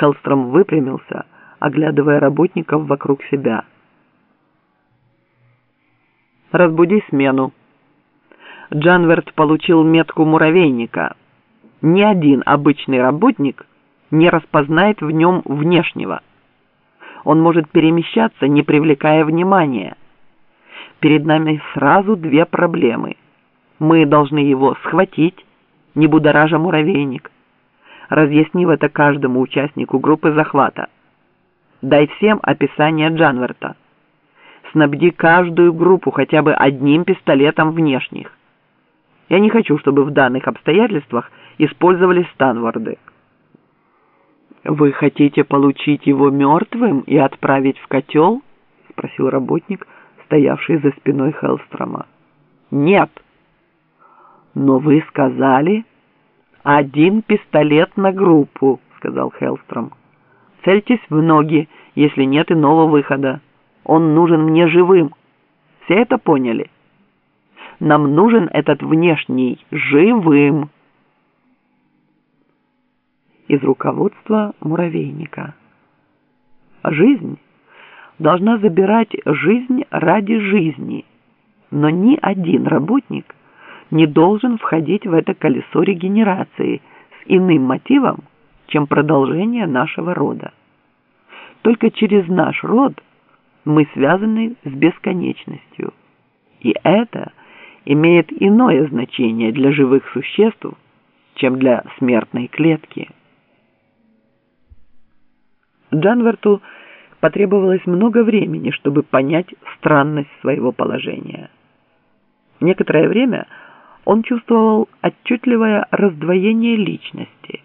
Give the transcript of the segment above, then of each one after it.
Хеллстром выпрямился, оглядывая работников вокруг себя. «Разбуди смену». Джанверт получил метку муравейника. Ни один обычный работник не распознает в нем внешнего. Он может перемещаться, не привлекая внимания. Перед нами сразу две проблемы. Мы должны его схватить, не будоража муравейник, разъяснив это каждому участнику группы захвата. Дай всем описание Джанверта. Снабди каждую группу хотя бы одним пистолетом внешних. Я не хочу, чтобы в данных обстоятельствах использовались станварды. «Вы хотите получить его мертвым и отправить в котел?» — спросил работник, стоявший за спиной Хеллстрома. «Нет!» «Но вы сказали...» «Один пистолет на группу», — сказал Хеллстром. «Цельтесь в ноги, если нет иного выхода. Он нужен мне живым. Все это поняли? Нам нужен этот внешний живым» из руководства муравейника. Жизнь должна забирать жизнь ради жизни, но ни один работник не должен входить в это колесо регенерации с иным мотивом, чем продолжение нашего рода. Только через наш род мы связаны с бесконечностью, и это имеет иное значение для живых существ, чем для смертной клетки. Джанверту потребовалось много времени, чтобы понять странность своего положения. Некоторое время он чувствовал отчетливое раздвоение личности,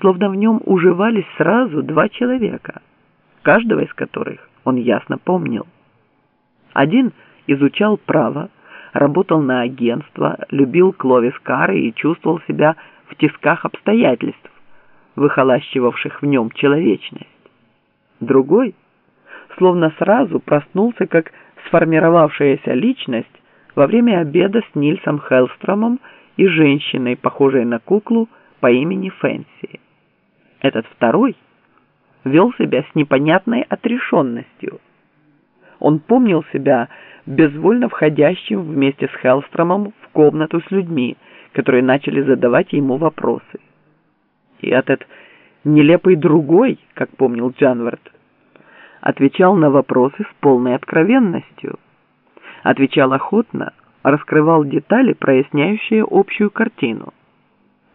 словно в нем уживались сразу два человека, каждого из которых он ясно помнил. Один изучал право, работал на агентство, любил Кловис Кары и чувствовал себя в тисках обстоятельств, выхолащивавших в нем человечность. Другой, словно сразу проснулся как сформировавшаяся личность во время обеда с Нильсом Хеллстромом и женщиной, похожей на куклу по имени Фэнси. Этот второй вел себя с непонятной отрешенностью. Он помнил себя безвольно входящим вместе с Хеллстромом в комнату с людьми, которые начали задавать ему вопросы. И этот нелепый другой, как помнил Джанвард, отвечал на вопросы с полной откровенностью. Отвечал охотно, раскрывал детали, проясняющие общую картину.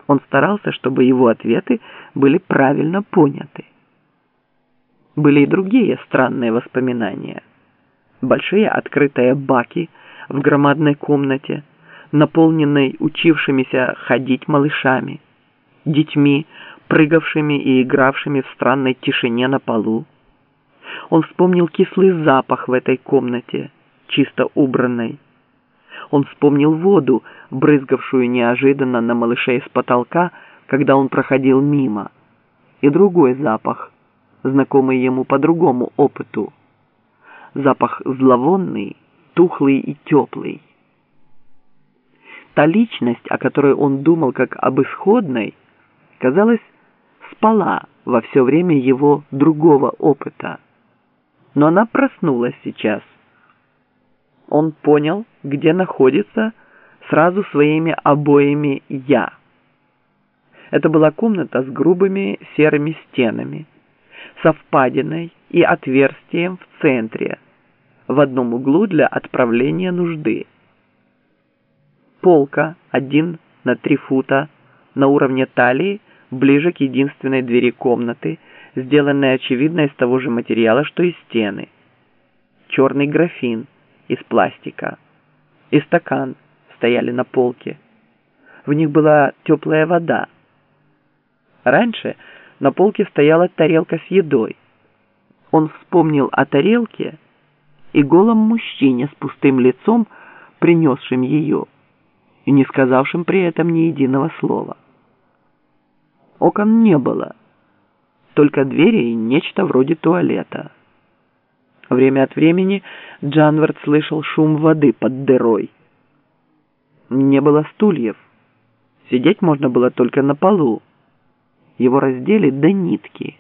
Он старался, чтобы его ответы были правильно поняты. Были и другие странные воспоминания. Большие открытые баки в громадной комнате, наполненной учившимися ходить малышами, детьми, прыгавшими и игравшими в странной тишине на полу. Он вспомнил кислый запах в этой комнате, чисто убранной. Он вспомнил воду, брызгавшую неожиданно на малышей с потолка, когда он проходил мимо. И другой запах, знакомый ему по другому опыту. Запах зловонный, тухлый и теплый. Та личность, о которой он думал как об исходной, казалось, спала во все время его другого опыта. Но она проснулась сейчас. Он понял, где находится, сразу своими обоими «я». Это была комната с грубыми серыми стенами, со впадиной и отверстием в центре, в одном углу для отправления нужды. Полка один на три фута на уровне талии ближе к единственной двери комнаты, сделанной очевидно из того же материала, что и стены. Черный графин из пластика и стакан стояли на полке. В них была теплая вода. Раньше на полке стояла тарелка с едой. Он вспомнил о тарелке и голом мужчине с пустым лицом, принесшим ее, и не сказавшим при этом ни единого слова. Окон не было, только двери и нечто вроде туалета. Время от времени Джанвард слышал шум воды под дырой. Не было стульев. Сидеть можно было только на полу. Его раздели до нитки.